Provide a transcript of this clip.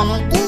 Donald